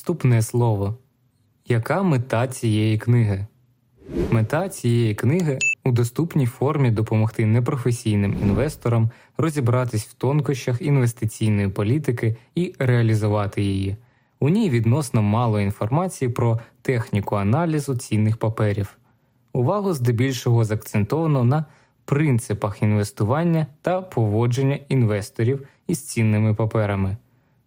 Вступне слово. Яка мета цієї книги? Мета цієї книги у доступній формі допомогти непрофесійним інвесторам розібратись в тонкощах інвестиційної політики і реалізувати її. У ній відносно мало інформації про техніку аналізу цінних паперів. Увагу здебільшого закцентовано на принципах інвестування та поводження інвесторів із цінними паперами.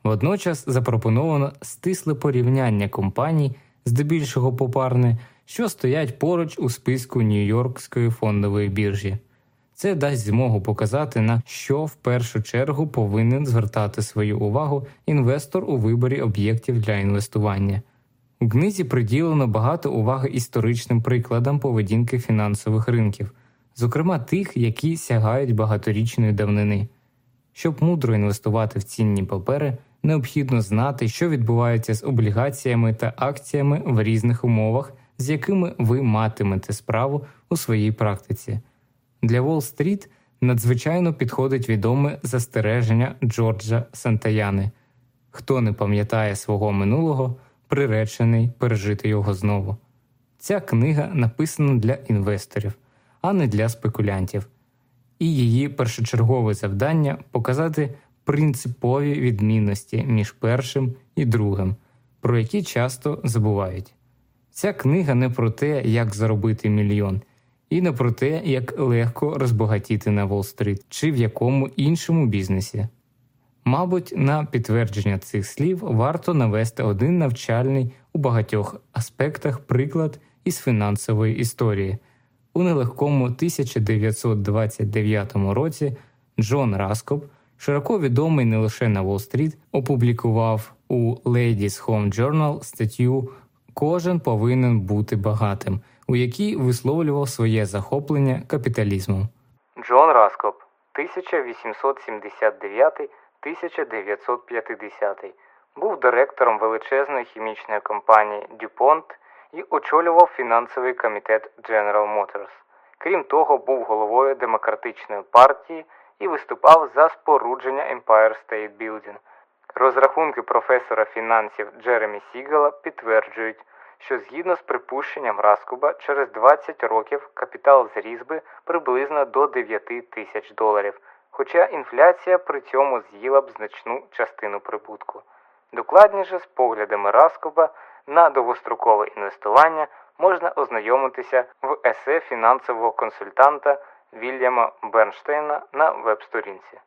Водночас запропоновано стисле порівняння компаній, здебільшого попарне, що стоять поруч у списку Нью-Йоркської фондової біржі. Це дасть змогу показати, на що в першу чергу повинен звертати свою увагу інвестор у виборі об'єктів для інвестування. У книзі приділено багато уваги історичним прикладам поведінки фінансових ринків, зокрема тих, які сягають багаторічної давнини. Щоб мудро інвестувати в цінні папери, необхідно знати, що відбувається з облігаціями та акціями в різних умовах, з якими ви матимете справу у своїй практиці. Для Уолл-стріт надзвичайно підходить відоме застереження Джорджа Сантаяни хто не пам'ятає свого минулого, приречений пережити його знову. Ця книга написана для інвесторів, а не для спекулянтів, і її першочергове завдання показати принципові відмінності між першим і другим, про які часто забувають. Ця книга не про те, як заробити мільйон, і не про те, як легко розбагатіти на Уолл-стріт чи в якому іншому бізнесі. Мабуть, на підтвердження цих слів варто навести один навчальний у багатьох аспектах приклад із фінансової історії. У нелегкому 1929 році Джон Раскоп, широко відомий не лише на Уолл-стріт, опублікував у Ladies Home Journal статтю Кожен повинен бути багатим, у якій висловлював своє захоплення капіталізмом. Джон Раскоп 1879 1950 був директором величезної хімічної компанії DuPont і очолював фінансовий комітет General Motors. Крім того, був головою демократичної партії і виступав за спорудження Empire State Building. Розрахунки професора фінансів Джеремі Сігела підтверджують, що згідно з припущенням Раскуба, через 20 років капітал зріс би приблизно до 9 тисяч доларів хоча інфляція при цьому з'їла б значну частину прибутку. Докладніше з поглядами Раскоба на довгострокове інвестування можна ознайомитися в есе фінансового консультанта Вільяма Бернштейна на веб-сторінці.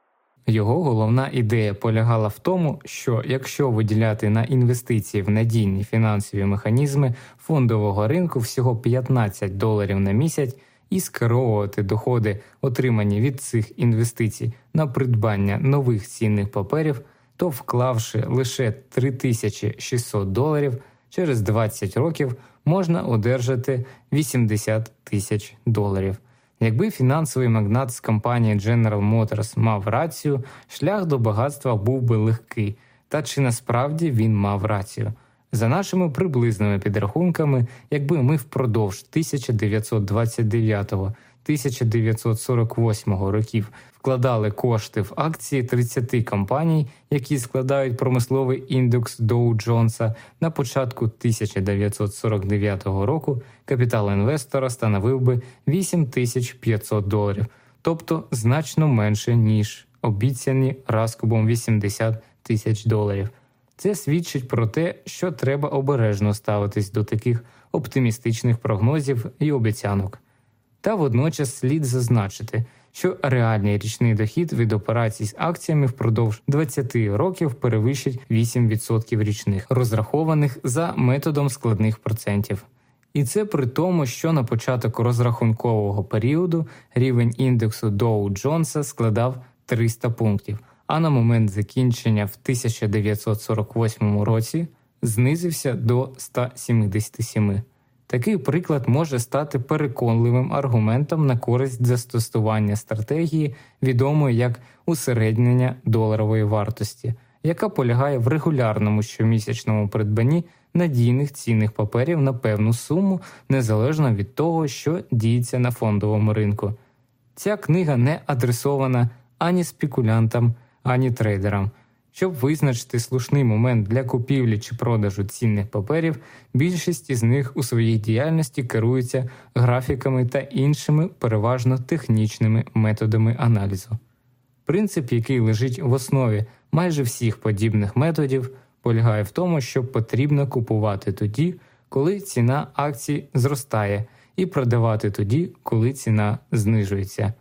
Його головна ідея полягала в тому, що якщо виділяти на інвестиції в надійні фінансові механізми фондового ринку всього 15 доларів на місяць, і скеровувати доходи, отримані від цих інвестицій на придбання нових цінних паперів, то вклавши лише 3600 доларів, через 20 років можна одержати 80 тисяч доларів. Якби фінансовий магнат з компанії General Motors мав рацію, шлях до багатства був би легкий, та чи насправді він мав рацію. За нашими приблизними підрахунками, якби ми впродовж 1929-1948 років вкладали кошти в акції 30 компаній, які складають промисловий індекс Доу Джонса, на початку 1949 року капітал інвестора становив би 8500 доларів, тобто значно менше ніж обіцяні Раскобом 80 тисяч доларів. Це свідчить про те, що треба обережно ставитись до таких оптимістичних прогнозів і обіцянок. Та водночас слід зазначити, що реальний річний дохід від операцій з акціями впродовж 20 років перевищить 8% річних, розрахованих за методом складних процентів. І це при тому, що на початок розрахункового періоду рівень індексу Доу Джонса складав 300 пунктів а на момент закінчення в 1948 році знизився до 177. Такий приклад може стати переконливим аргументом на користь застосування стратегії, відомої як усереднення доларової вартості, яка полягає в регулярному щомісячному придбанні надійних цінних паперів на певну суму незалежно від того, що діється на фондовому ринку. Ця книга не адресована ані спекулянтам, ані трейдерам. Щоб визначити слушний момент для купівлі чи продажу цінних паперів, більшість із них у своїй діяльності керуються графіками та іншими переважно технічними методами аналізу. Принцип, який лежить в основі майже всіх подібних методів, полягає в тому, що потрібно купувати тоді, коли ціна акцій зростає, і продавати тоді, коли ціна знижується.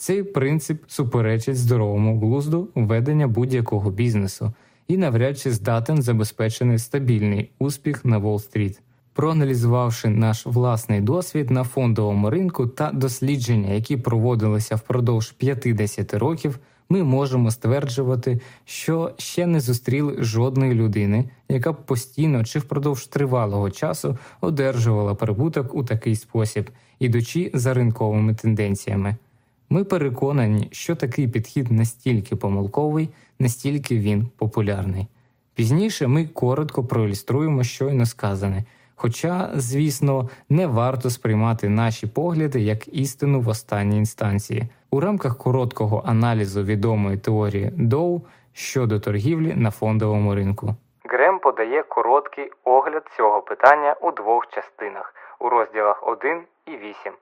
Цей принцип суперечить здоровому глузду ведення будь-якого бізнесу і навряд чи здатен забезпечити стабільний успіх на Уолл-стріт. Проаналізувавши наш власний досвід на фондовому ринку та дослідження, які проводилися впродовж 50 років, ми можемо стверджувати, що ще не зустріли жодної людини, яка б постійно чи впродовж тривалого часу одержувала прибуток у такий спосіб, ідучи за ринковими тенденціями. Ми переконані, що такий підхід настільки помилковий, настільки він популярний. Пізніше ми коротко проілюструємо щойно сказане, хоча, звісно, не варто сприймати наші погляди як істину в останній інстанції у рамках короткого аналізу відомої теорії Доу щодо торгівлі на фондовому ринку. Грем подає короткий огляд цього питання у двох частинах у розділах 1 і 8.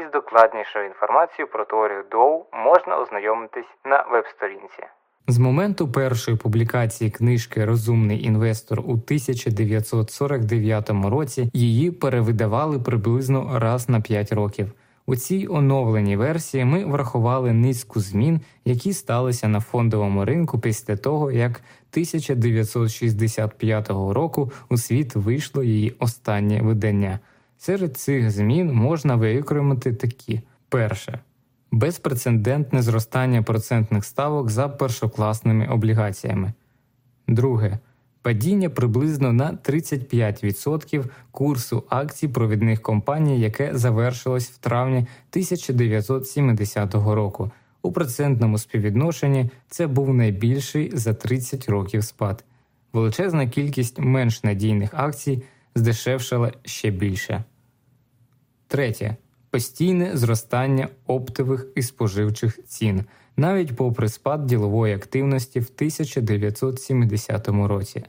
Із докладнішою інформацією про теорію Доу можна ознайомитись на веб-сторінці. З моменту першої публікації книжки Розумний інвестор у 1949 році її перевидавали приблизно раз на 5 років. У цій оновленій версії ми врахували низку змін, які сталися на фондовому ринку після того, як 1965 року у світ вийшло її останнє видання. Серед цих змін можна виокремити такі: перше безпрецедентне зростання процентних ставок за першокласними облігаціями, друге падіння приблизно на 35% курсу акцій провідних компаній, яке завершилось в травні 1970 року. У процентному співвідношенні це був найбільший за 30 років спад. Величезна кількість менш надійних акцій здешевшала ще більше. Третє постійне зростання оптових і споживчих цін, навіть попри спад ділової активності в 1970 році.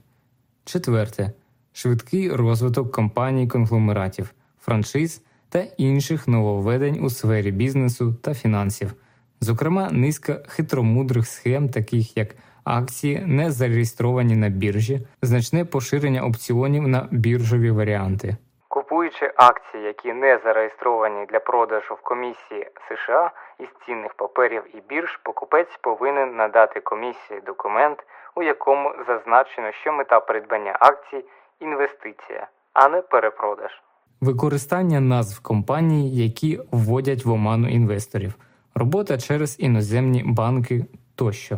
Четверте швидкий розвиток компаній конгломератів, франшиз та інших нововведень у сфері бізнесу та фінансів, зокрема, низка хитромудрих схем, таких як акції, не зареєстровані на біржі, значне поширення опціонів на біржові варіанти. Купуючи акції, які не зареєстровані для продажу в комісії США із цінних паперів і бірж, покупець повинен надати комісії документ, у якому зазначено, що мета придбання акцій інвестиція, а не перепродаж. Використання назв компаній, які вводять в оману інвесторів, робота через іноземні банки тощо.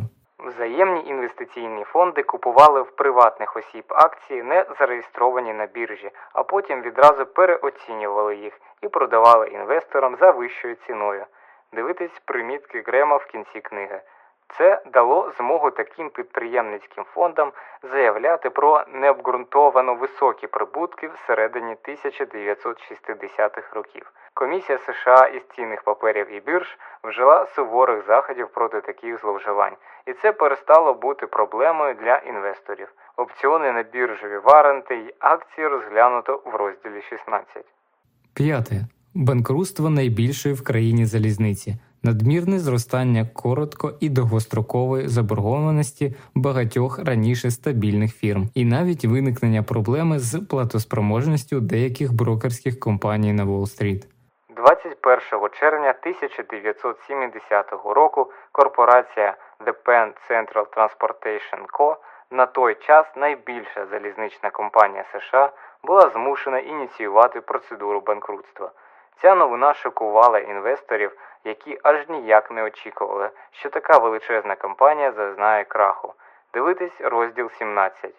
Інвестиційні фонди купували в приватних осіб акції, не зареєстровані на біржі, а потім відразу переоцінювали їх і продавали інвесторам за вищою ціною. Дивитись примітки Грема в кінці книги. Це дало змогу таким підприємницьким фондам заявляти про необґрунтовано високі прибутки всередині 1960-х років. Комісія США із цінних паперів і бірж вжила суворих заходів проти таких зловживань, і це перестало бути проблемою для інвесторів. Опціони на біржові варенти й акції розглянуто в розділі 16. П'яте банкрутство найбільшої в країні залізниці надмірне зростання коротко і довгострокової заборгованості багатьох раніше стабільних фірм, і навіть виникнення проблеми з платоспроможністю деяких брокерських компаній на Уолл-стріт. 21 червня 1970 року корпорація The Penn Central Transportation Co., на той час найбільша залізнична компанія США, була змушена ініціювати процедуру банкрутства. Ця новина шокувала інвесторів, які аж ніяк не очікували, що така величезна компанія зазнає краху. Дивитись розділ 17.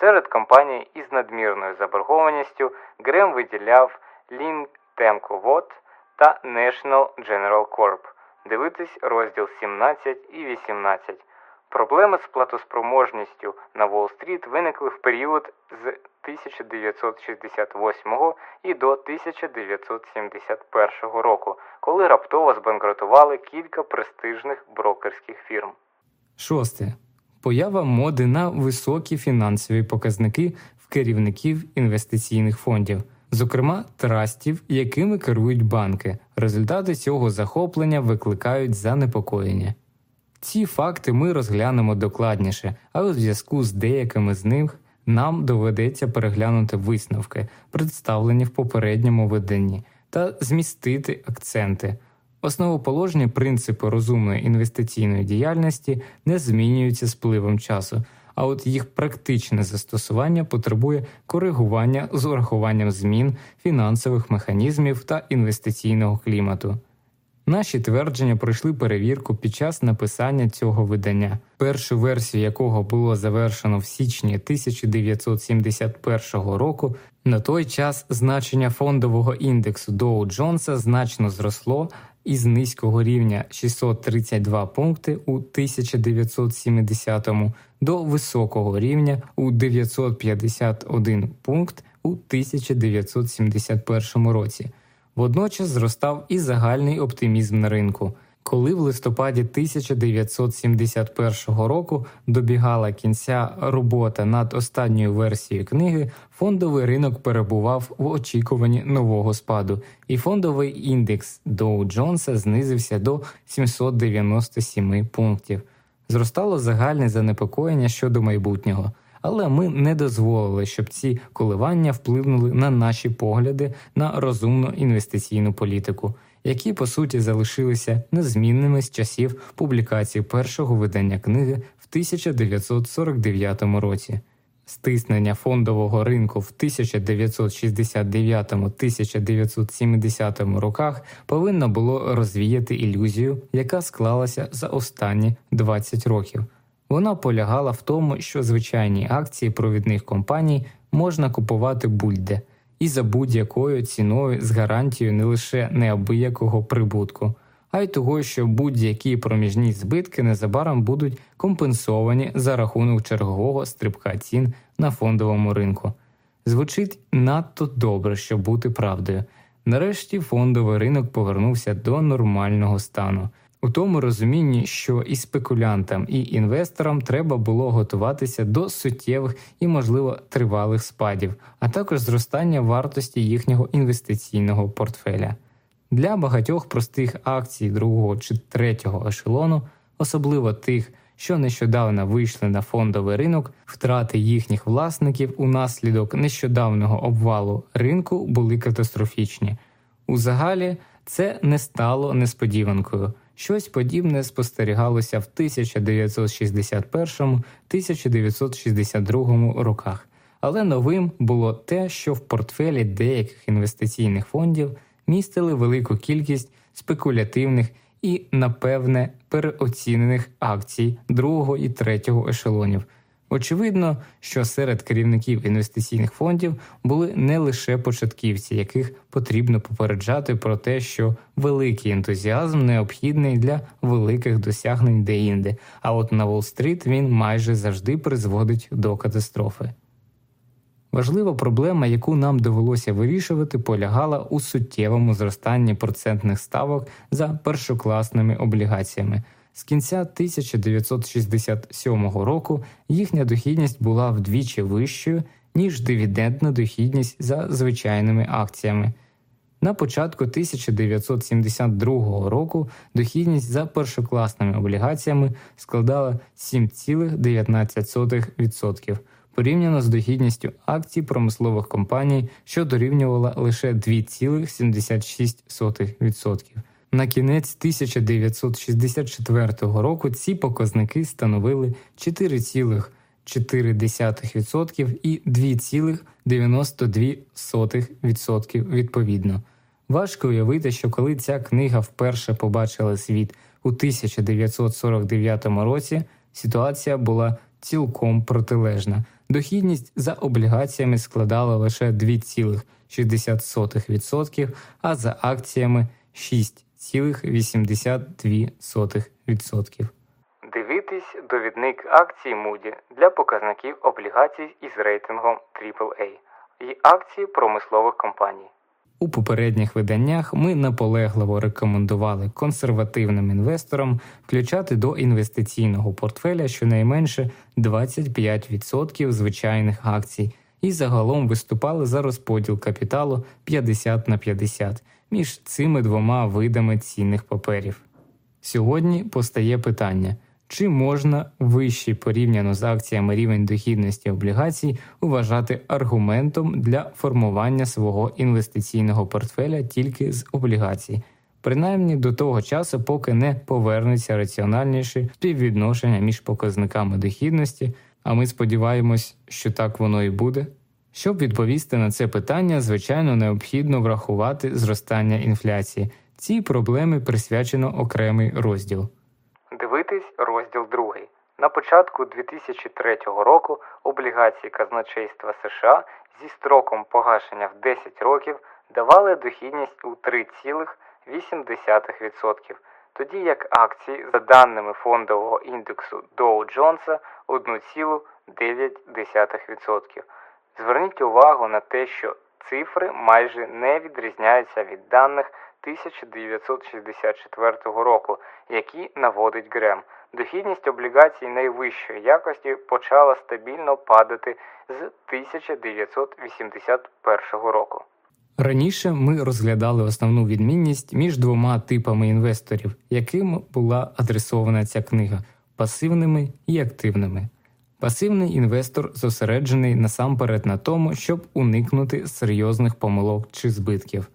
Серед компаній із надмірною заборгованістю Грем виділяв Link Temco та National General Corp. Дивитись розділ 17 і 18. Проблеми з платоспроможністю на Уолл-стріт виникли в період з 1968 і до 1971 року, коли раптово збанкрутували кілька престижних брокерських фірм. Шосте поява моди на високі фінансові показники в керівників інвестиційних фондів, зокрема трастів, якими керують банки. Результати цього захоплення викликають занепокоєння. Ці факти ми розглянемо докладніше, але у зв'язку з деякими з них нам доведеться переглянути висновки, представлені в попередньому виданні, та змістити акценти. Основоположні принципи розумної інвестиційної діяльності не змінюються з пливом часу, а от їх практичне застосування потребує коригування з урахуванням змін фінансових механізмів та інвестиційного клімату. Наші твердження пройшли перевірку під час написання цього видання, першу версію якого було завершено в січні 1971 року. На той час значення фондового індексу Доу Джонса значно зросло із низького рівня 632 пункти у 1970 до високого рівня у 951 пункт у 1971 році. Водночас зростав і загальний оптимізм на ринку. Коли в листопаді 1971 року добігала кінця робота над останньою версією книги, фондовий ринок перебував в очікуванні нового спаду, і фондовий індекс Доу Джонса знизився до 797 пунктів. Зростало загальне занепокоєння щодо майбутнього але ми не дозволили, щоб ці коливання вплинули на наші погляди на розумну інвестиційну політику, які по суті залишилися незмінними з часів публікації першого видання книги в 1949 році. Стиснення фондового ринку в 1969-1970 роках повинно було розвіяти ілюзію, яка склалася за останні 20 років. Вона полягала в тому, що звичайні акції провідних компаній можна купувати будь-де і за будь-якою ціною з гарантією не лише неабиякого прибутку, а й того, що будь-які проміжні збитки незабаром будуть компенсовані за рахунок чергового стрибка цін на фондовому ринку. Звучить надто добре, щоб бути правдою. Нарешті фондовий ринок повернувся до нормального стану у тому розумінні, що і спекулянтам, і інвесторам треба було готуватися до суттєвих і, можливо, тривалих спадів, а також зростання вартості їхнього інвестиційного портфеля. Для багатьох простих акцій другого чи третього ешелону, особливо тих, що нещодавно вийшли на фондовий ринок, втрати їхніх власників унаслідок нещодавнього обвалу ринку були катастрофічні. У загалі це не стало несподіванкою. Щось подібне спостерігалося в 1961-1962 роках, але новим було те, що в портфелі деяких інвестиційних фондів містили велику кількість спекулятивних і, напевне, переоцінених акцій другого і третього ешелонів. Очевидно, що серед керівників інвестиційних фондів були не лише початківці, яких потрібно попереджати про те, що великий ентузіазм необхідний для великих досягнень деінде, а от на Уолл-стріт він майже завжди призводить до катастрофи. Важлива проблема, яку нам довелося вирішувати, полягала у суттєвому зростанні процентних ставок за першокласними облігаціями. З кінця 1967 року їхня дохідність була вдвічі вищою, ніж дивідендна дохідність за звичайними акціями. На початку 1972 року дохідність за першокласними облігаціями складала 7,19%, порівняно з дохідністю акцій промислових компаній, що дорівнювала лише 2,76%. На кінець 1964 року ці показники становили 4,4% і 2,92% відповідно. Важко уявити, що коли ця книга вперше побачила світ у 1949 році, ситуація була цілком протилежна. Дохідність за облігаціями складала лише 2,60%, а за акціями 6%. 0,82%. Дивитись довідник акцій Moody для показників облігацій із рейтингом AAA і акції промислових компаній. У попередніх виданнях ми наполегливо рекомендували консервативним інвесторам включати до інвестиційного портфеля щонайменше 25% звичайних акцій і загалом виступали за розподіл капіталу 50 на 50 між цими двома видами цінних паперів. Сьогодні постає питання. Чи можна вищий порівняно з акціями рівень дохідності облігацій вважати аргументом для формування свого інвестиційного портфеля тільки з облігацій, принаймні до того часу, поки не повернеться раціональніше співвідношення між показниками дохідності, а ми сподіваємось, що так воно і буде? Щоб відповісти на це питання, звичайно, необхідно врахувати зростання інфляції. Цій проблемі присвячено окремий розділ. Дивитись розділ 2. На початку 2003 року облігації казначейства США зі строком погашення в 10 років давали дохідність у 3,8%, тоді як акції за даними фондового індексу Dow Jones 1,9%. Зверніть увагу на те, що цифри майже не відрізняються від даних 1964 року, які наводить Грем. Дохідність облігацій найвищої якості почала стабільно падати з 1981 року. Раніше ми розглядали основну відмінність між двома типами інвесторів, яким була адресована ця книга пасивними і активними. Пасивний інвестор зосереджений насамперед на тому, щоб уникнути серйозних помилок чи збитків.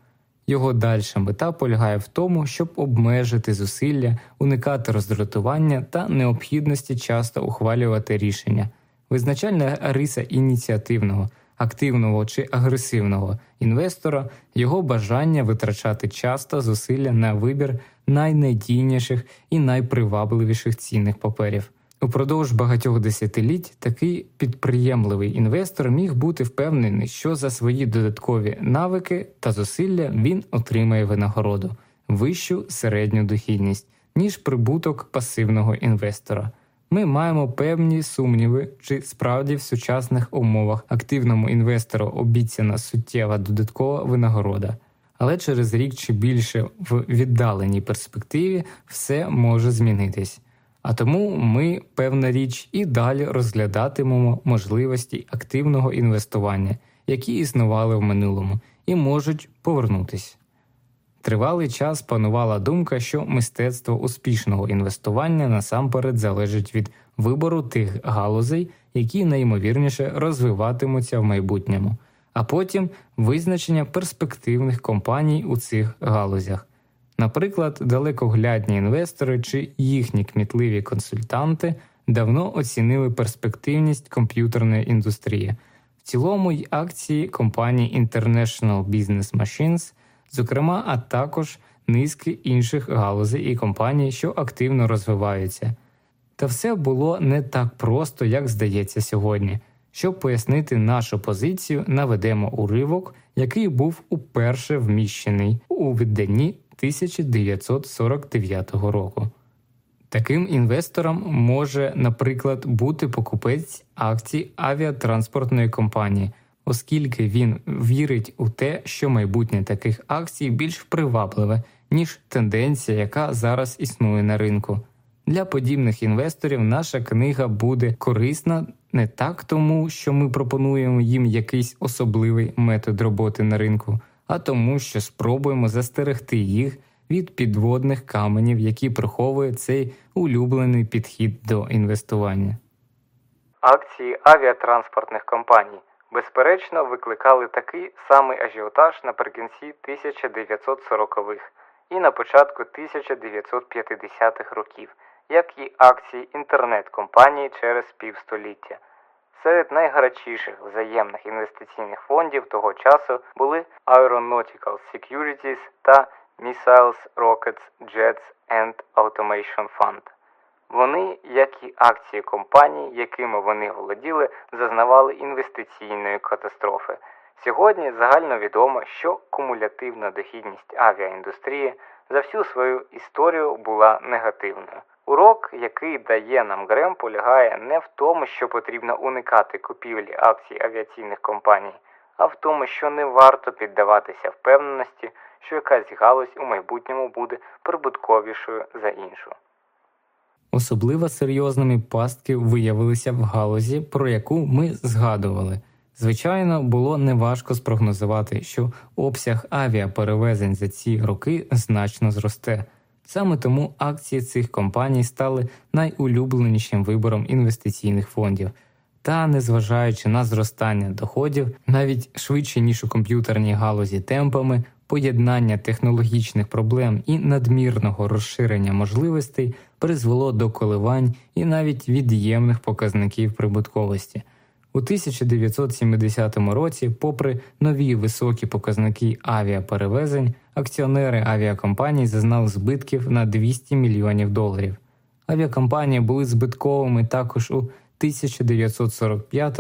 Його дальша мета полягає в тому, щоб обмежити зусилля, уникати роздратування та необхідності часто ухвалювати рішення. Визначальна риса ініціативного, активного чи агресивного інвестора його бажання витрачати часто зусилля на вибір найнадійніших і найпривабливіших цінних паперів. Упродовж багатьох десятиліть такий підприємливий інвестор міг бути впевнений, що за свої додаткові навики та зусилля він отримає винагороду вищу середню дохідність, ніж прибуток пасивного інвестора. Ми маємо певні сумніви, чи справді в сучасних умовах активному інвестору обіцяна суттєва додаткова винагорода. Але через рік чи більше в віддаленій перспективі все може змінитись. А тому ми, певна річ, і далі розглядатимемо можливості активного інвестування, які існували в минулому, і можуть повернутися. Тривалий час панувала думка, що мистецтво успішного інвестування насамперед залежить від вибору тих галузей, які найімовірніше розвиватимуться в майбутньому, а потім визначення перспективних компаній у цих галузях. Наприклад, далекоглядні інвестори чи їхні кмітливі консультанти давно оцінили перспективність комп'ютерної індустрії, в цілому й акції компанії International Business Machines, зокрема, а також низки інших галузей і компаній, що активно розвиваються. Та все було не так просто, як здається сьогодні. Щоб пояснити нашу позицію, наведемо уривок, який був уперше вміщений у виданні 1949 року. Таким інвестором може, наприклад, бути покупець акцій авіатранспортної компанії, оскільки він вірить у те, що майбутнє таких акцій більш привабливе, ніж тенденція, яка зараз існує на ринку. Для подібних інвесторів наша книга буде корисна не так тому, що ми пропонуємо їм якийсь особливий метод роботи на ринку а тому, що спробуємо застерегти їх від підводних каменів, які приховує цей улюблений підхід до інвестування. Акції авіатранспортних компаній безперечно викликали такий самий ажіотаж наприкінці 1940-х і на початку 1950-х років, як і акції інтернет-компаній через півстоліття. Серед найгарячіших взаємних інвестиційних фондів того часу були Aeronautical Securities та Missiles, Rockets, Jets and Automation Fund. Вони, як і акції компаній, якими вони володіли, зазнавали інвестиційної катастрофи. Сьогодні загально відомо, що кумулятивна дохідність авіаіндустрії за всю свою історію була негативною. Урок, який дає нам Грем, полягає не в тому, що потрібно уникати купівлі акцій авіаційних компаній, а в тому, що не варто піддаватися впевненості, що якась галузь у майбутньому буде прибутковішою за іншу. Особливо серйозними пастки виявилися в галузі, про яку ми згадували. Звичайно, було неважко спрогнозувати, що обсяг авіаперевезень за ці роки значно зросте. Саме тому акції цих компаній стали найулюбленішим вибором інвестиційних фондів. Та, незважаючи на зростання доходів, навіть швидше ніж у комп'ютерній галузі темпами, поєднання технологічних проблем і надмірного розширення можливостей призвело до коливань і навіть від'ємних показників прибутковості. У 1970 році, попри нові високі показники авіаперевезень, акціонери авіакомпаній зазнали збитків на 200 мільйонів доларів. Авіакомпанії були збитковими також у 1945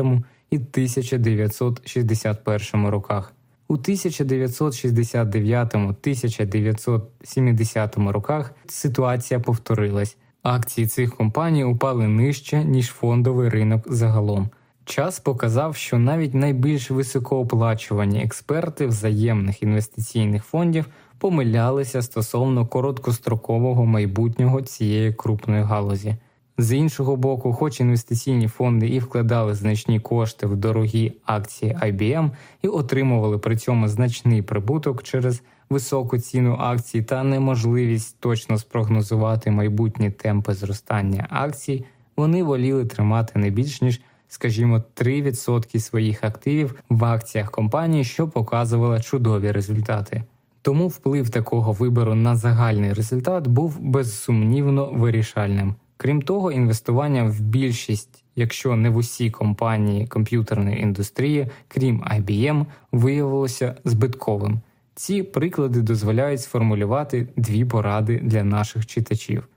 і 1961 роках. У 1969-1970 роках ситуація повторилась. Акції цих компаній упали нижче ніж фондовий ринок загалом. Час показав, що навіть найбільш високооплачувані експерти взаємних інвестиційних фондів помилялися стосовно короткострокового майбутнього цієї крупної галузі. З іншого боку, хоч інвестиційні фонди і вкладали значні кошти в дорогі акції IBM і отримували при цьому значний прибуток через високу ціну акцій та неможливість точно спрогнозувати майбутні темпи зростання акцій, вони воліли тримати не більш ніж скажімо, 3% своїх активів в акціях компанії, що показувала чудові результати. Тому вплив такого вибору на загальний результат був безсумнівно вирішальним. Крім того, інвестування в більшість, якщо не в усі компанії комп'ютерної індустрії, крім IBM, виявилося збитковим. Ці приклади дозволяють сформулювати дві поради для наших читачів.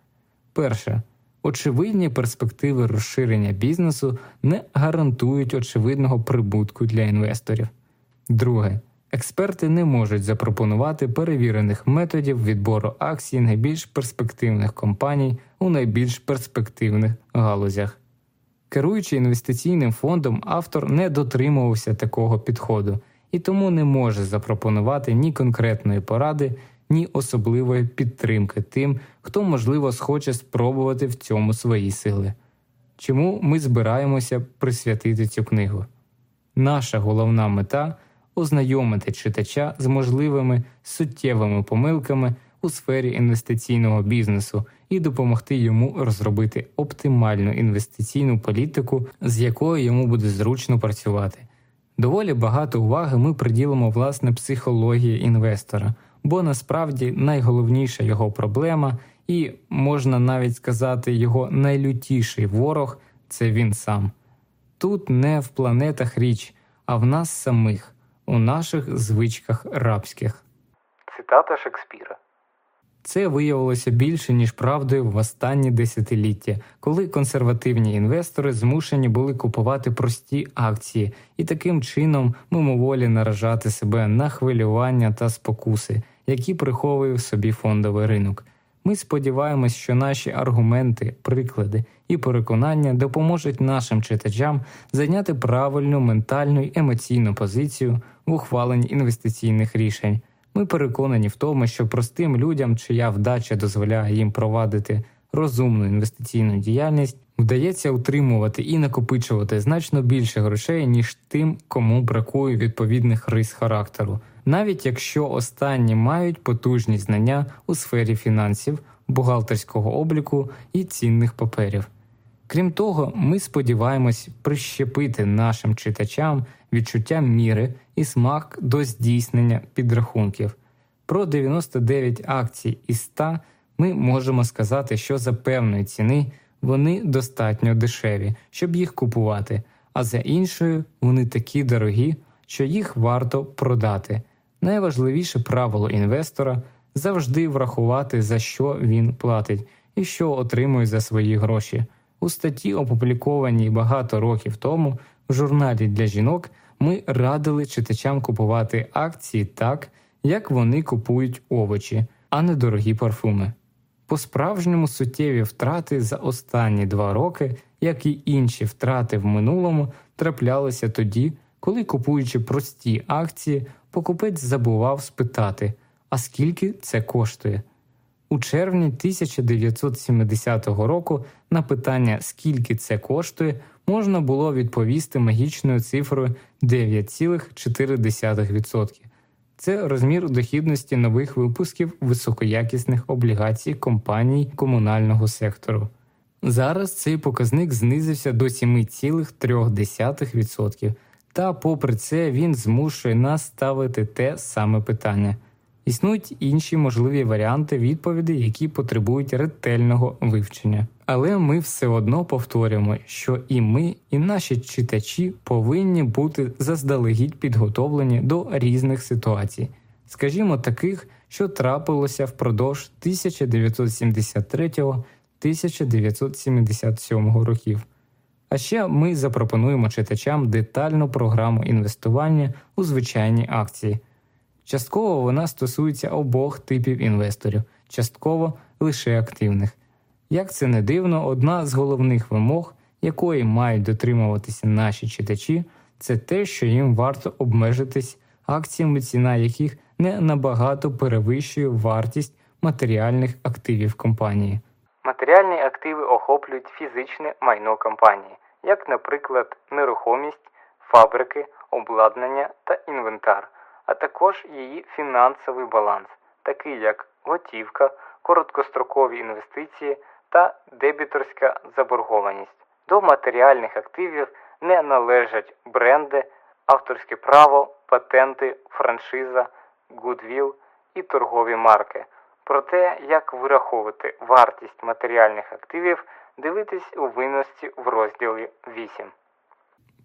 Перше, очевидні перспективи розширення бізнесу не гарантують очевидного прибутку для інвесторів. Друге, експерти не можуть запропонувати перевірених методів відбору акцій найбільш перспективних компаній у найбільш перспективних галузях. Керуючи інвестиційним фондом, автор не дотримувався такого підходу і тому не може запропонувати ні конкретної поради, ні особливої підтримки тим, хто, можливо, схоче спробувати в цьому свої сили. Чому ми збираємося присвятити цю книгу? Наша головна мета ознайомити читача з можливими суттєвими помилками у сфері інвестиційного бізнесу і допомогти йому розробити оптимальну інвестиційну політику, з якою йому буде зручно працювати. Доволі багато уваги ми приділимо власне психології інвестора бо насправді найголовніша його проблема, і можна навіть сказати, його найлютіший ворог це він сам. Тут не в планетах річ, а в нас самих, у наших звичках рабських. Цитата Шекспіра. Це виявилося більше ніж правдою в останні десятиліття, коли консервативні інвестори змушені були купувати прості акції і таким чином мимоволі наражати себе на хвилювання та спокуси, які приховує в собі фондовий ринок. Ми сподіваємось, що наші аргументи, приклади і переконання допоможуть нашим читачам зайняти правильну ментальну і емоційну позицію в ухваленні інвестиційних рішень. Ми переконані в тому, що простим людям, чия вдача дозволяє їм провадити розумну інвестиційну діяльність, вдається утримувати і накопичувати значно більше грошей, ніж тим, кому бракує відповідних рис характеру, навіть якщо останні мають потужні знання у сфері фінансів, бухгалтерського обліку і цінних паперів. Крім того, ми сподіваємось прищепити нашим читачам відчуття міри і смак до здійснення підрахунків. Про 99 акцій із 100 ми можемо сказати, що за певної ціни вони достатньо дешеві, щоб їх купувати, а за іншою вони такі дорогі, що їх варто продати. Найважливіше правило інвестора завжди врахувати, за що він платить і що отримує за свої гроші. У статті, опублікованій багато років тому, журналі для жінок ми радили читачам купувати акції так, як вони купують овочі, а не дорогі парфуми. По справжньому суттєві втрати за останні два роки, як і інші втрати в минулому, траплялися тоді, коли купуючи прості акції, покупець забував спитати, а скільки це коштує. У червні 1970 року на питання, скільки це коштує, можна було відповісти магічною цифрою 9,4%. Це розмір дохідності нових випусків високоякісних облігацій компаній комунального сектору. Зараз цей показник знизився до 7,3%, та, попри це, він змушує нас ставити те саме питання. Існують інші можливі варіанти відповіді, які потребують ретельного вивчення. Але ми все одно повторюємо, що і ми, і наші читачі повинні бути заздалегідь підготовлені до різних ситуацій, скажімо, таких, що трапилося впродовж 1973-1977 років. А ще ми запропонуємо читачам детальну програму інвестування у звичайні акції. Частково вона стосується обох типів інвесторів, частково лише активних. Як це не дивно, одна з головних вимог, якої мають дотримуватися наші читачі, це те, що їм варто обмежитись акціями, ціна яких не набагато перевищує вартість матеріальних активів компанії. Матеріальні активи охоплюють фізичне майно компанії, як, наприклад, нерухомість, фабрики, обладнання та інвентар а також її фінансовий баланс, такий як готівка, короткострокові інвестиції та дебіторська заборгованість. До матеріальних активів не належать бренди, авторське право, патенти, франшиза, гудвіл і торгові марки. Про те, як вираховувати вартість матеріальних активів, дивитись у винності в розділі 8.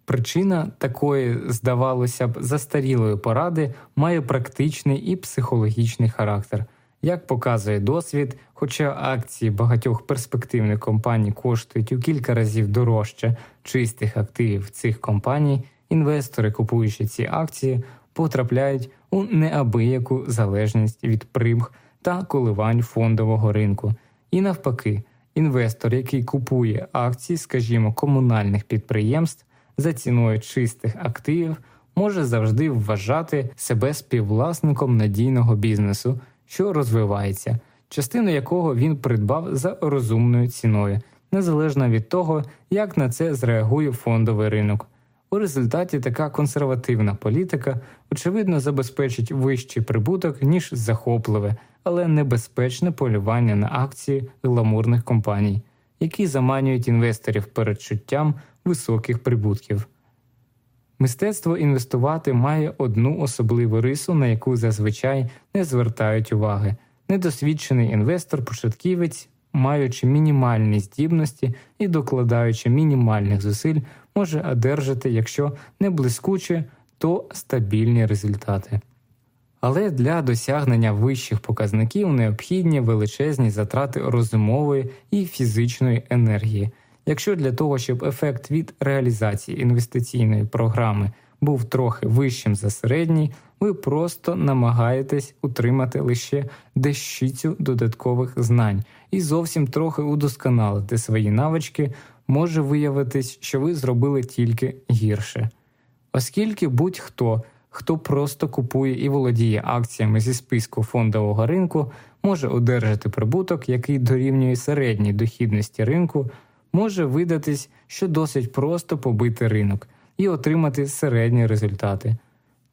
Причина такої, здавалося б, застарілої поради має практичний і психологічний характер. Як показує досвід, хоча акції багатьох перспективних компаній коштують у кілька разів дорожче чистих активів цих компаній, інвестори, купуючи ці акції, потрапляють у неабияку залежність від примх та коливань фондового ринку. І навпаки, інвестор, який купує акції, скажімо, комунальних підприємств за ціною чистих активів може завжди вважати себе співвласником надійного бізнесу, що розвивається, частину якого він придбав за розумною ціною, незалежно від того, як на це зреагує фондовий ринок. У результаті така консервативна політика, очевидно, забезпечить вищий прибуток, ніж захопливе, але небезпечне полювання на акції гламурних компаній, які заманюють інвесторів передчуттям високих прибутків. Мистецтво інвестувати має одну особливу рису, на яку зазвичай не звертають уваги. Недосвідчений інвестор-початківець, маючи мінімальні здібності і докладаючи мінімальних зусиль, може одержати, якщо не блискуче, то стабільні результати. Але для досягнення вищих показників необхідні величезні затрати розумової і фізичної енергії. Якщо для того, щоб ефект від реалізації інвестиційної програми був трохи вищим за середній, ви просто намагаєтесь утримати лише дещицю додаткових знань і зовсім трохи удосконалити свої навички, може виявитись, що ви зробили тільки гірше. Оскільки будь-хто, хто просто купує і володіє акціями зі списку фондового ринку, може одержати прибуток, який дорівнює середній дохідності ринку може видатись, що досить просто побити ринок і отримати середні результати.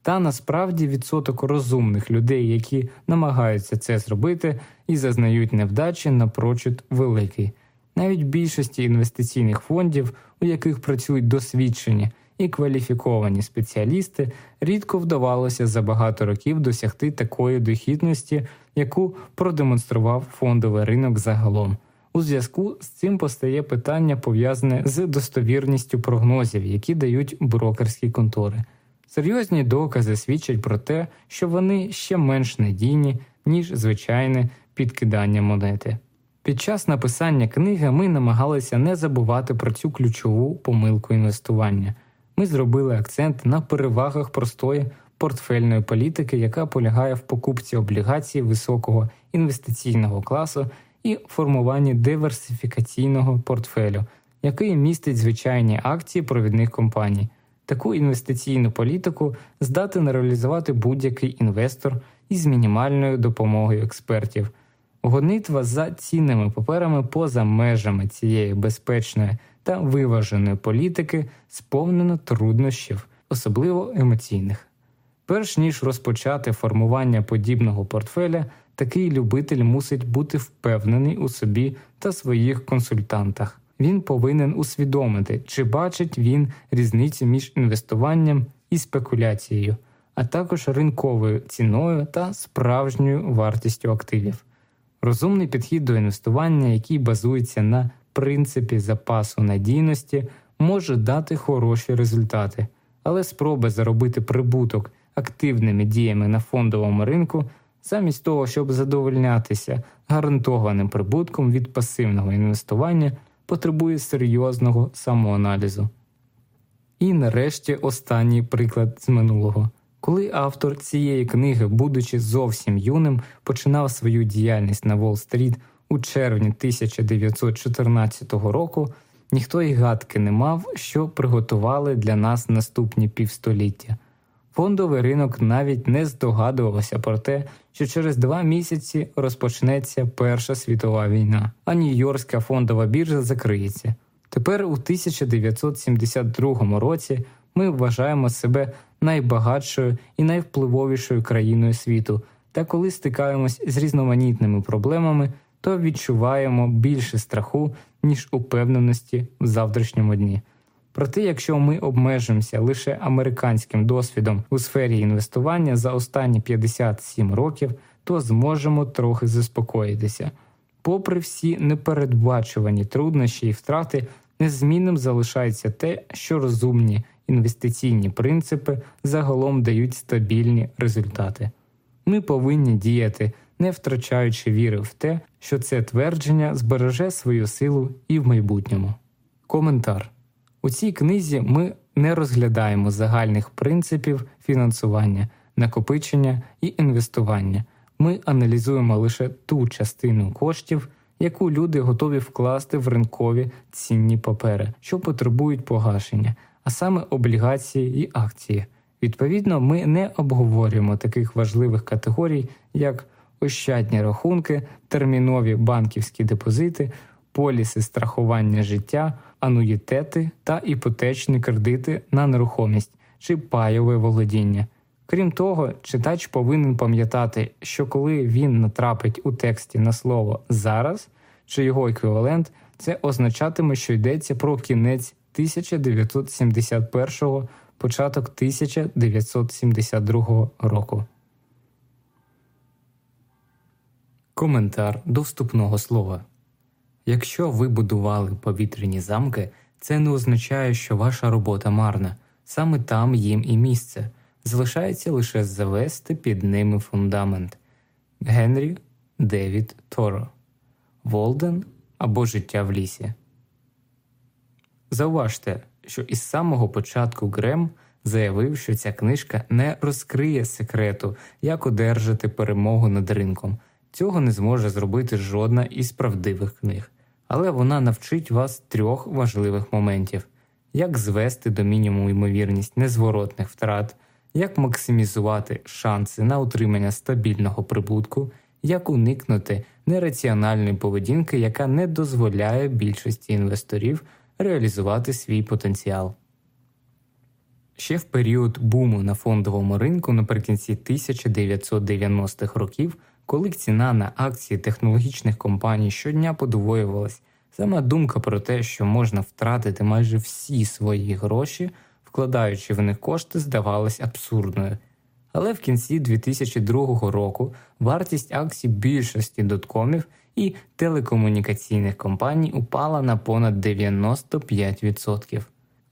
Та насправді відсоток розумних людей, які намагаються це зробити і зазнають невдачі, напрочуд великий. Навіть більшості інвестиційних фондів, у яких працюють досвідчені і кваліфіковані спеціалісти, рідко вдавалося за багато років досягти такої дохідності, яку продемонстрував фондовий ринок загалом. У зв'язку з цим постає питання пов'язане з достовірністю прогнозів, які дають брокерські контори. Серйозні докази свідчать про те, що вони ще менш надійні, ніж звичайне підкидання монети. Під час написання книги ми намагалися не забувати про цю ключову помилку інвестування. Ми зробили акцент на перевагах простої портфельної політики, яка полягає в покупці облігацій високого інвестиційного класу і формуванні диверсифікаційного портфелю, який містить звичайні акції провідних компаній. Таку інвестиційну політику здатен реалізувати будь-який інвестор із мінімальною допомогою експертів. Гонитва за цінними паперами поза межами цієї безпечної та виваженої політики сповнено труднощів, особливо емоційних. Перш ніж розпочати формування подібного портфеля, такий любитель мусить бути впевнений у собі та своїх консультантах. Він повинен усвідомити, чи бачить він різницю між інвестуванням і спекуляцією, а також ринковою ціною та справжньою вартістю активів. Розумний підхід до інвестування, який базується на принципі запасу надійності, може дати хороші результати, але спроби заробити прибуток активними діями на фондовому ринку, замість того, щоб задовольнятися гарантованим прибутком від пасивного інвестування, потребує серйозного самоаналізу. І нарешті останній приклад з минулого. Коли автор цієї книги, будучи зовсім юним, починав свою діяльність на Уолл-стріт у червні 1914 року, ніхто й гадки не мав, що приготували для нас наступні півстоліття. Фондовий ринок навіть не здогадувався про те, що через два місяці розпочнеться Перша світова війна, а Нью-Йоркська фондова біржа закриється. Тепер у 1972 році ми вважаємо себе найбагатшою і найвпливовішою країною світу, та коли стикаємось з різноманітними проблемами, то відчуваємо більше страху, ніж упевненості в завтрашньому дні. Проте, якщо ми обмежимося лише американським досвідом у сфері інвестування за останні 57 років, то зможемо трохи заспокоїтися. Попри всі непередбачувані труднощі і втрати, незмінним залишається те, що розумні інвестиційні принципи загалом дають стабільні результати. Ми повинні діяти, не втрачаючи віри в те, що це твердження збереже свою силу і в майбутньому. Коментар у цій книзі ми не розглядаємо загальних принципів фінансування, накопичення і інвестування. Ми аналізуємо лише ту частину коштів, яку люди готові вкласти в ринкові цінні папери, що потребують погашення, а саме облігації і акції. Відповідно, ми не обговорюємо таких важливих категорій, як ощадні рахунки, термінові банківські депозити, поліси страхування життя, ануїтети та іпотечні кредити на нерухомість чи пайове володіння. Крім того, читач повинен пам'ятати, що коли він натрапить у тексті на слово зараз чи його еквівалент, це означатиме, що йдеться про кінець 1971 початок 1972 року. Коментар до вступного слова. Якщо ви будували повітряні замки, це не означає, що ваша робота марна, саме там їм і місце. Залишається лише завести під ними фундамент Генрі Девід Торо, Волден або Життя в лісі. Зауважте, що із самого початку Грем заявив, що ця книжка не розкриє секрету, як одержати перемогу над ринком. Цього не зможе зробити жодна із правдивих книг, але вона навчить вас трьох важливих моментів: як звести до мінімуму ймовірність незворотних втрат, як максимізувати шанси на утримання стабільного прибутку, як уникнути нераціональної поведінки, яка не дозволяє більшості інвесторів реалізувати свій потенціал. Ще в період буму на фондовому ринку наприкінці 1990-х років, коли ціна на акції технологічних компаній щодня подвоювалась, сама думка про те, що можна втратити майже всі свої гроші, вкладаючи в них кошти, здавалась абсурдною. Але в кінці 2002 року вартість акцій більшості доткомів і телекомунікаційних компаній упала на понад 95%.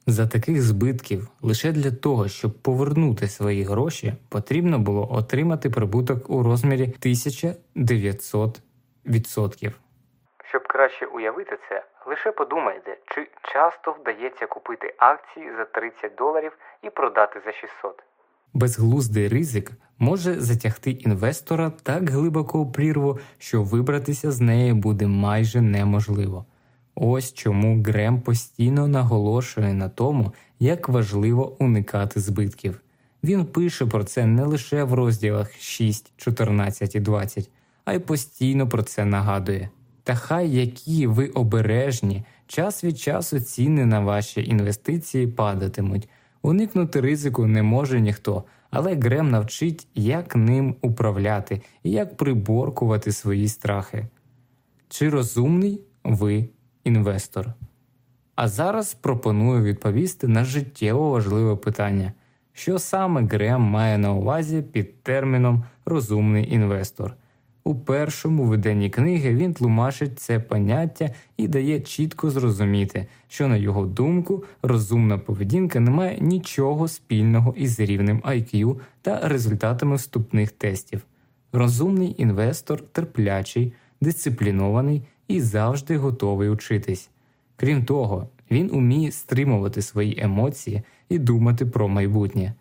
За таких збитків лише для того, щоб повернути свої гроші, потрібно було отримати прибуток у розмірі 1900%. Щоб краще уявити це, лише подумайте, чи часто вдається купити акції за 30 доларів і продати за 600. Безглуздий ризик може затягти інвестора так глибоко у прірву, що вибратися з неї буде майже неможливо. Ось чому Грем постійно наголошує на тому, як важливо уникати збитків. Він пише про це не лише в розділах 6, 14 і 20, а й постійно про це нагадує. Та хай які ви обережні, час від часу ціни на ваші інвестиції падатимуть. Уникнути ризику не може ніхто, але Грем навчить, як ним управляти і як приборкувати свої страхи. Чи розумний ви інвестор? А зараз пропоную відповісти на життєво важливе питання, що саме Грем має на увазі під терміном розумний інвестор. У першому виданні книги він тлумачить це поняття і дає чітко зрозуміти, що, на його думку, розумна поведінка не має нічого спільного із рівнем IQ та результатами вступних тестів. Розумний інвестор терплячий, дисциплінований і завжди готовий учитись. Крім того, він уміє стримувати свої емоції і думати про майбутнє.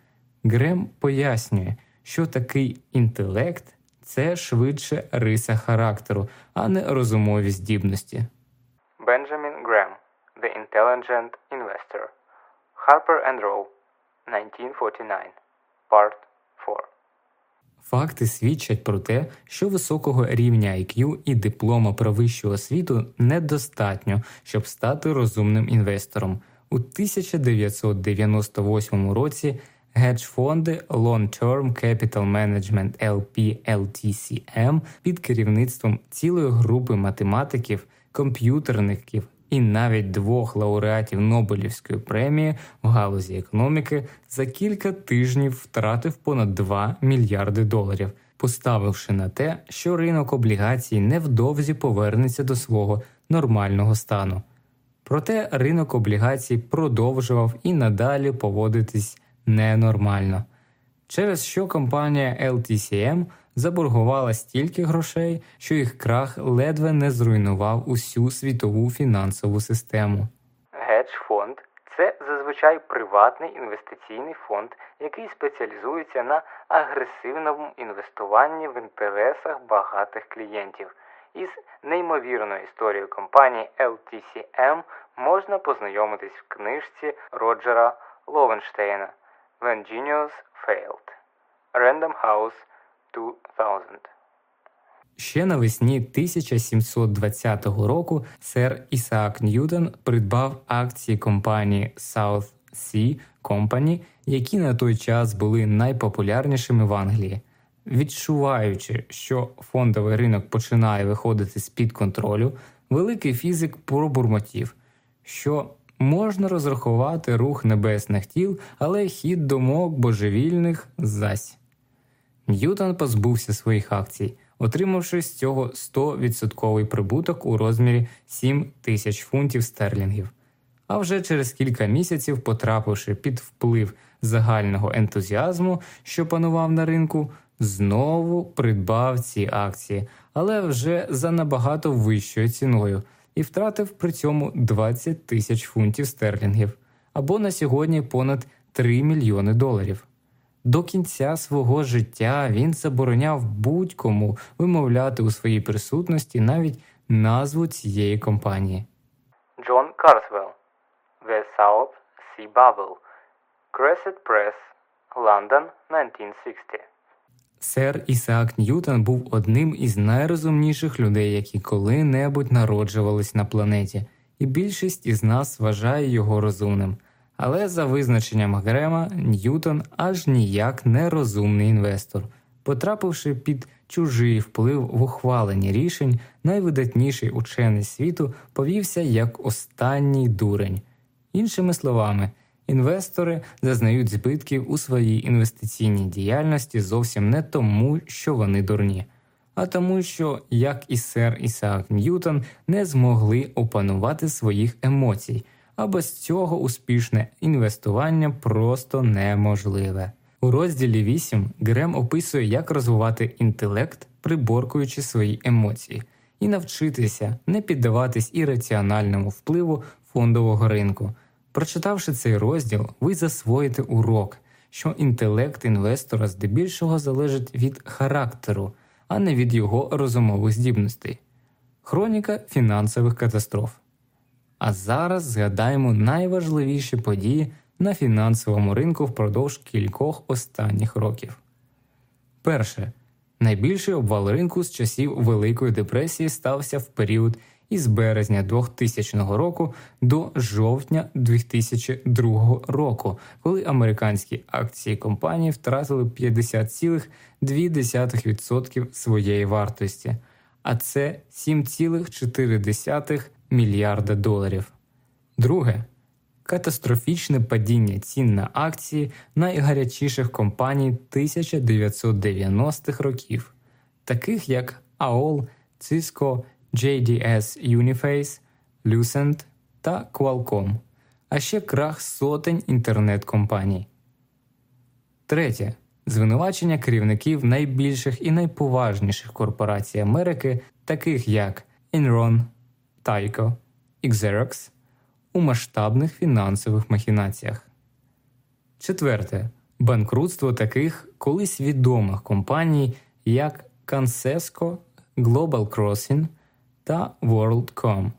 Грем пояснює, що такий інтелект це швидше риса характеру, а не розумові здібності. Benjamin Graham The Intelligent Investor Harper and Row 1949 Part 4 Факти свідчать про те, що високого рівня IQ і диплома про вищу освіту недостатньо, щоб стати розумним інвестором. У 1998 році гедж-фонди Long-Term Capital Management LP LTCM під керівництвом цілої групи математиків, комп'ютерників і навіть двох лауреатів Нобелівської премії в галузі економіки за кілька тижнів втратив понад 2 мільярди доларів, поставивши на те, що ринок облігацій невдовзі повернеться до свого нормального стану. Проте ринок облігацій продовжував і надалі поводитись ненормально, через що компанія LTCM заборгувала стільки грошей, що їх крах ледве не зруйнував усю світову фінансову систему. Гедж-фонд це зазвичай приватний інвестиційний фонд, який спеціалізується на агресивному інвестуванні в інтересах багатих клієнтів. Із неймовірною історією компанії LTCM можна познайомитись в книжці Роджера Ловенштейна When Genius Failed Random House 2000 Ще навесні 1720 року сер Ісаак Ньютон придбав акції компанії South Sea Company, які на той час були найпопулярнішими в Англії. Відчуваючи, що фондовий ринок починає виходити з під контролю, великий фізик пробурмотів, що можна розрахувати рух небесних тіл, але хід думок божевільних зась. Ньютон позбувся своїх акцій, отримавши з цього 100% прибуток у розмірі 7 тисяч фунтів стерлінгів. А вже через кілька місяців, потрапивши під вплив загального ентузіазму, що панував на ринку, знову придбав ці акції, але вже за набагато вищою ціною, і втратив при цьому 20 тисяч фунтів стерлінгів або на сьогодні понад 3 мільйони доларів. До кінця свого життя він забороняв будь-кому вимовляти у своїй присутності навіть назву цієї компанії. Джон Карсвелл The South Sea Bubble Crescent Press London 1960 Сер Ісаак Ньютон був одним із найрозумніших людей, які коли-небудь народжувались на планеті, і більшість із нас вважає його розумним. Але за визначенням Грема, Ньютон аж ніяк не розумний інвестор. Потрапивши під чужий вплив в ухваленні рішень, найвидатніший учений світу повівся як останній дурень. Іншими словами, інвестори зазнають збитків у своїй інвестиційній діяльності зовсім не тому, що вони дурні, а тому, що, як і сер Ісаак Ньютон, не змогли опанувати своїх емоцій а без цього успішне інвестування просто неможливе. У розділі 8 Грем описує, як розвивати інтелект, приборкуючи свої емоції, і навчитися не піддаватись ірраціональному впливу фондового ринку. Прочитавши цей розділ, ви засвоїте урок, що інтелект інвестора здебільшого залежить від характеру, а не від його розумових здібностей. Хроніка фінансових катастроф. А зараз згадаємо найважливіші події на фінансовому ринку впродовж кількох останніх років. Перше. Найбільший обвал ринку з часів Великої депресії стався в період із березня 2000 року до жовтня 2002 року, коли американські акції компанії втратили 50,2% своєї вартості, а це 7,4 мільярда доларів. Друге катастрофічне падіння цін на акції найгарячіших компаній 1990-х років, таких як AOL, Cisco, JDS Uniface, Lucent та Qualcomm, а ще крах сотень інтернет-компаній. Третє. Звинувачення керівників найбільших і найповажніших корпорацій Америки, таких як Enron, Tyco, Xerox, у масштабних фінансових махінаціях. Четверте. Банкрутство таких колись відомих компаній, як Cansesco, Global Crossing та WorldCom.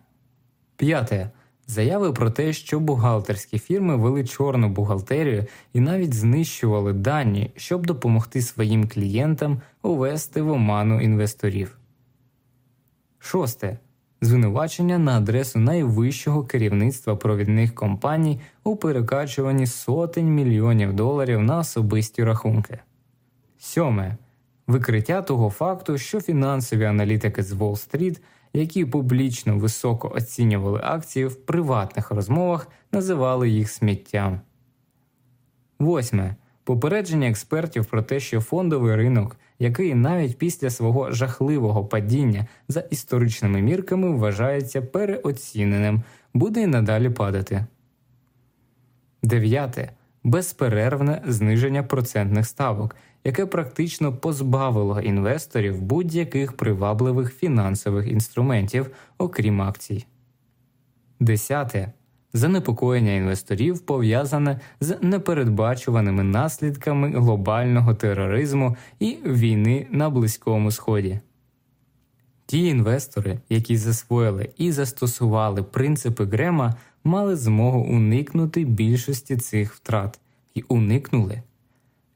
П'яте. Заяви про те, що бухгалтерські фірми вели чорну бухгалтерію і навіть знищували дані, щоб допомогти своїм клієнтам увести в оману інвесторів. Шосте звинувачення на адресу найвищого керівництва провідних компаній у перекачуванні сотень мільйонів доларів на особисті рахунки. Сьоме викриття того факту, що фінансові аналітики з Уолл-стріт, які публічно високо оцінювали акції в приватних розмовах, називали їх сміттям. Восьме попередження експертів про те, що фондовий ринок який навіть після свого жахливого падіння за історичними мірками вважається переоціненим, буде й надалі падати. Дев'яте безперервне зниження процентних ставок, яке практично позбавило інвесторів будь-яких привабливих фінансових інструментів, окрім акцій. Десяте занепокоєння інвесторів пов'язане з непередбачуваними наслідками глобального тероризму і війни на Близькому Сході. Ті інвестори, які засвоїли і застосували принципи Грема, мали змогу уникнути більшості цих втрат і уникнули.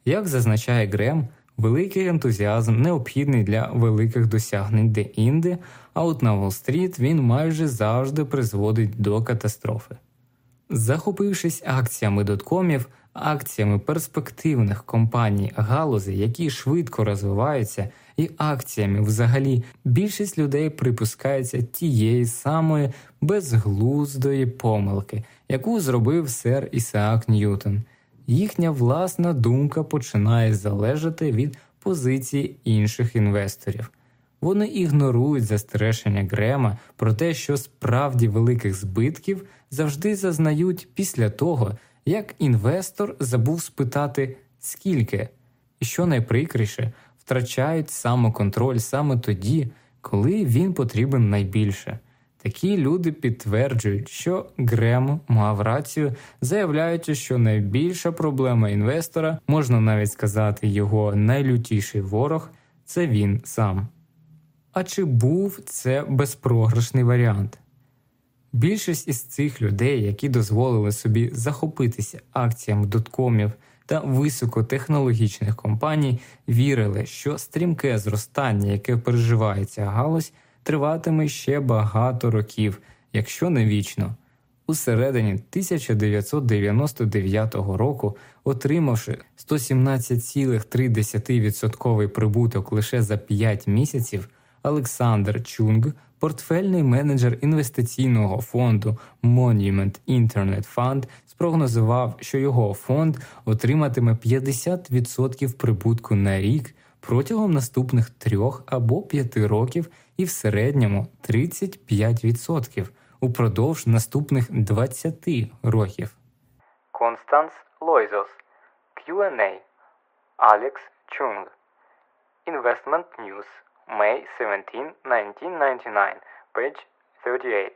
Як зазначає Грем, великий ентузіазм необхідний для великих досягнень де-інде, а от на Уолл-стріт він майже завжди призводить до катастрофи. Захопившись акціями доткомів, акціями перспективних компаній галузи, які швидко розвиваються, і акціями взагалі більшість людей припускається тієї самої безглуздої помилки, яку зробив сер Ісаак Ньютон. Їхня власна думка починає залежати від позиції інших інвесторів. Вони ігнорують застереження Грема про те, що справді великих збитків завжди зазнають після того, як інвестор забув спитати скільки, і що найприкріше, втрачають самоконтроль саме тоді, коли він потрібен найбільше. Такі люди підтверджують, що Грем мав рацію, заявляючи, що найбільша проблема інвестора, можна навіть сказати, його найлютіший ворог це він сам. А чи був це безпрограшний варіант? Більшість із цих людей, які дозволили собі захопитися акціями доткомів та високотехнологічних компаній, вірили, що стрімке зростання, яке переживає ця галузь, триватиме ще багато років, якщо не вічно. У середині 1999 року, отримавши 117,3% прибуток лише за 5 місяців, Олександр Чунг портфельний менеджер інвестиційного фонду Monument Internet Fund спрогнозував, що його фонд отриматиме 50% прибутку на рік протягом наступних трьох або п'яти років і в середньому 35% упродовж наступних 20 років. Констанс Лойзос Q&A Алекс Чунг Investment News May 17, 1999, page 38.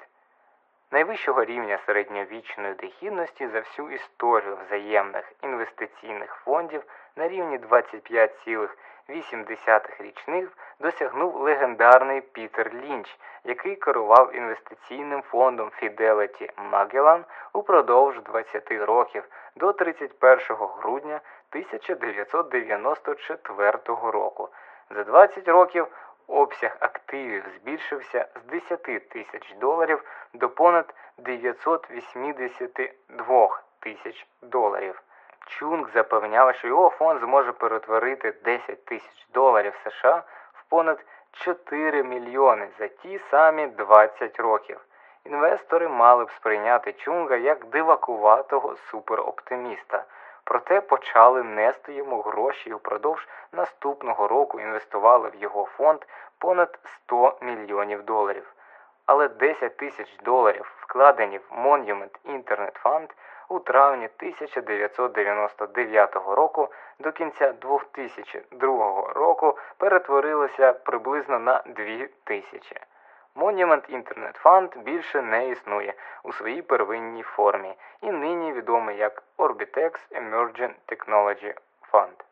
Найвищого рівня середньовічної дохідності за всю історію взаємних інвестиційних фондів на рівні 25,8% 80-х річних досягнув легендарний Пітер Лінч, який керував інвестиційним фондом Fidelity Magellan упродовж 20 років до 31 грудня 1994 року. За 20 років обсяг активів збільшився з 10 тисяч доларів до понад 982 тисяч доларів. Чунг запевняв, що його фонд зможе перетворити 10 тисяч доларів США в понад 4 мільйони за ті самі 20 років. Інвестори мали б сприйняти Чунга як дивакуватого супероптиміста, проте почали нести йому гроші і впродовж наступного року інвестували в його фонд понад 100 мільйонів доларів. Але 10 тисяч доларів, вкладені в Monument Internet Fund у травні 1999 року до кінця 2002 року перетворилися приблизно на 2 тисячі. Monument Internet Fund більше не існує у своїй первинній формі і нині відомий як Orbitex Emerging Technology Fund.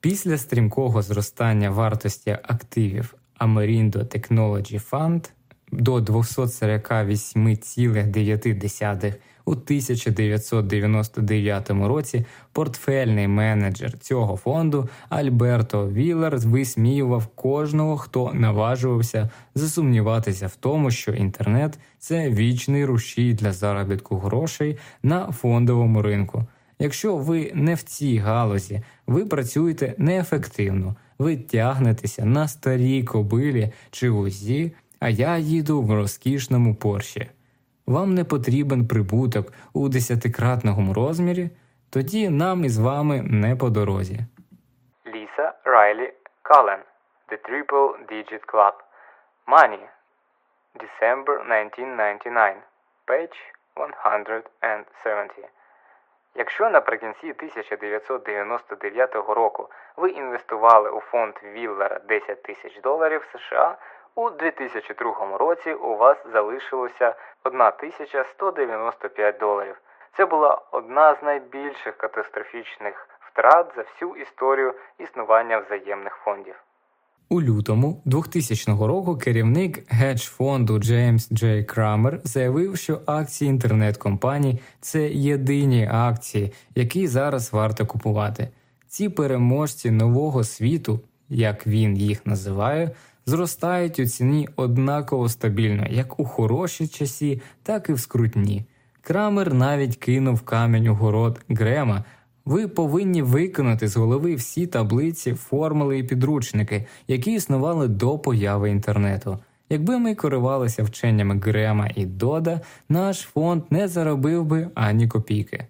Після стрімкого зростання вартості активів Amerindo Technology Fund до 248,9 у 1999 році портфельний менеджер цього фонду Альберто Віллер висміював кожного, хто наважувався засумніватися в тому, що інтернет це вічний рушій для заробітку грошей на фондовому ринку. Якщо ви не в цій галузі, ви працюєте неефективно, ви тягнетеся на старій кобилі чи узі, а я їду в розкішному порші вам не потрібен прибуток у десятикратному розмірі, тоді нам із вами не по дорозі. Ліса Райлі Кален The Triple Digit Club. Money. December 1999 Page 170 Якщо наприкінці 1999 року ви інвестували у фонд Віллера 10 тисяч доларів США, у 2002 році у вас залишилося 1195 доларів. Це була одна з найбільших катастрофічних втрат за всю історію існування взаємних фондів. У лютому 2000 року керівник гедж-фонду Джеймс Джей Крамер заявив, що акції інтернет-компаній це єдині акції, які зараз варто купувати. Ці переможці нового світу, як він їх називає, зростають у ціні однаково стабільно, як у хороші часі, так і в скрутні. Крамер навіть кинув камінь у город Грема. Ви повинні виконати з голови всі таблиці, формули і підручники, які існували до появи інтернету. Якби ми керувалися вченнями Грема і Дода, наш фонд не заробив би ані копійки.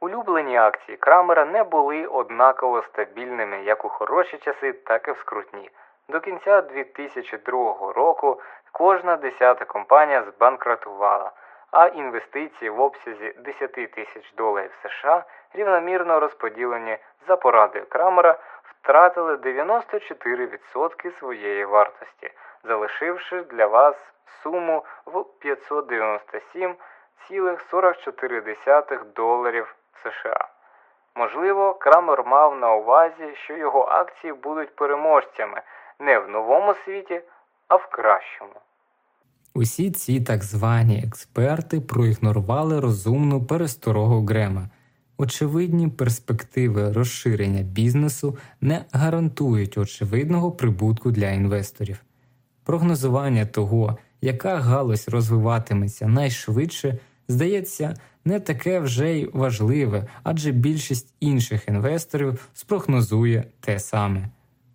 Улюблені акції Крамера не були однаково стабільними як у хороші часи, так і в скрутні. До кінця 2002 року кожна десята компанія збанкрутувала, а інвестиції в обсязі 10 тисяч доларів США, рівномірно розподілені за порадою Крамера, втратили 94% своєї вартості, залишивши для вас суму в 597,44 доларів США. Можливо, Крамер мав на увазі, що його акції будуть переможцями не в новому світі, а в кращому. Усі ці так звані експерти проігнорували розумну пересторогу Грема. Очевидні перспективи розширення бізнесу не гарантують очевидного прибутку для інвесторів. Прогнозування того, яка галузь розвиватиметься найшвидше, здається, не таке вже й важливе, адже більшість інших інвесторів спрогнозує те саме.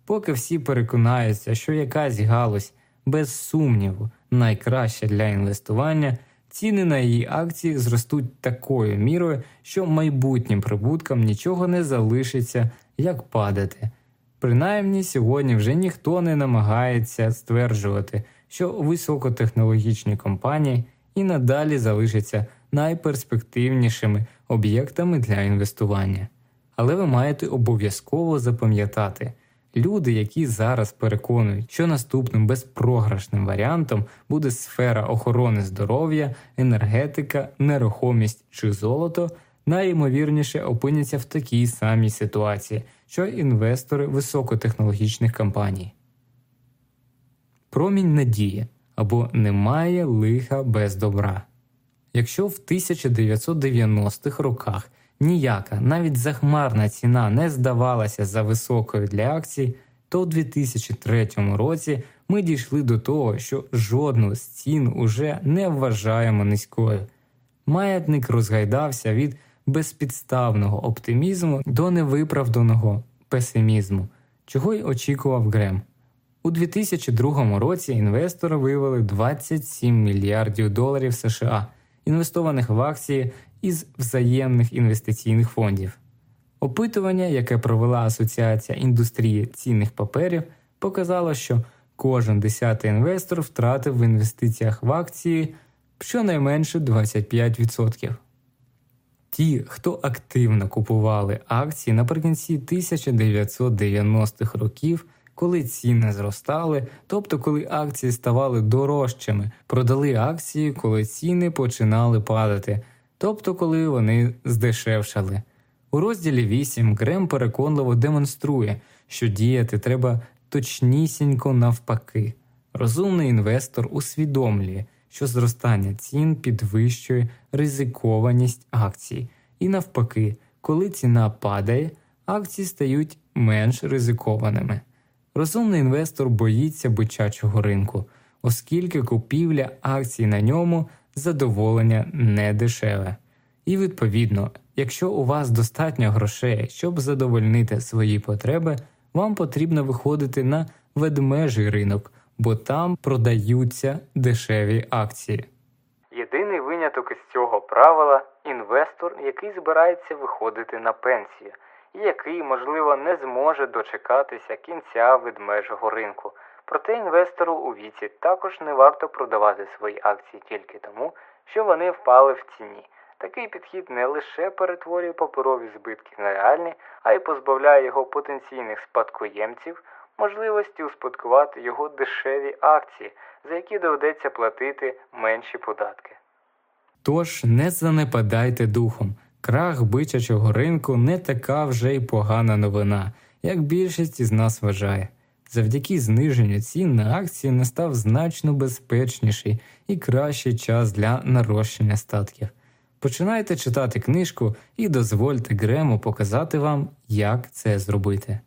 Поки всі переконаються, що якась галузь без сумніву найкраща для інвестування, ціни на її акції зростуть такою мірою, що майбутнім прибуткам нічого не залишиться як падати. Принаймні сьогодні вже ніхто не намагається стверджувати, що високотехнологічні компанії і надалі залишаться найперспективнішими об'єктами для інвестування. Але ви маєте обов'язково запам'ятати. Люди, які зараз переконують, що наступним безпрограшним варіантом буде сфера охорони здоров'я, енергетика, нерухомість чи золото, найімовірніше опиняться в такій самій ситуації, що інвестори високотехнологічних компаній. Промінь надії або немає лиха без добра. Якщо в 1990-х роках ніяка, навіть захмарна ціна не здавалася за високою для акцій, то у 2003 році ми дійшли до того, що жодну з цін уже не вважаємо низькою. Маятник розгайдався від безпідставного оптимізму до невиправданого песимізму, чого й очікував Грем. У 2002 році інвестори вивели 27 мільярдів доларів США, інвестованих в акції із взаємних інвестиційних фондів. Опитування, яке провела Асоціація індустрії цінних паперів, показало, що кожен десятий інвестор втратив в інвестиціях в акції щонайменше 25%. Ті, хто активно купували акції наприкінці 1990-х років, коли ціни зростали, тобто коли акції ставали дорожчими, продали акції, коли ціни починали падати, тобто коли вони здешевшали. У розділі 8 Грем переконливо демонструє, що діяти треба точнісінько навпаки. Розумний інвестор усвідомлює, що зростання цін підвищує ризикованість акцій, і навпаки, коли ціна падає, акції стають менш ризикованими. Розумний інвестор боїться бичачого ринку, оскільки купівля акцій на ньому задоволення не дешеве. І відповідно, якщо у вас достатньо грошей, щоб задовольнити свої потреби, вам потрібно виходити на ведмежий ринок, бо там продаються дешеві акції. Єдиний виняток із цього правила інвестор, який збирається виходити на пенсію, і який, можливо, не зможе дочекатися кінця ведмежого ринку. Проте інвестору у віці також не варто продавати свої акції тільки тому, що вони впали в ціні. Такий підхід не лише перетворює паперові збитки на реальні, а й позбавляє його потенційних спадкоємців можливості успадкувати його дешеві акції, за які доведеться платити менші податки. Тож не занепадайте духом. Крах бичачого ринку не така вже й погана новина, як більшість із нас вважає. Завдяки зниженню цін на акції настав значно безпечніший і кращий час для нарощення статків. Починайте читати книжку і дозвольте Грему показати вам, як це зробити.